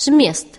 Змест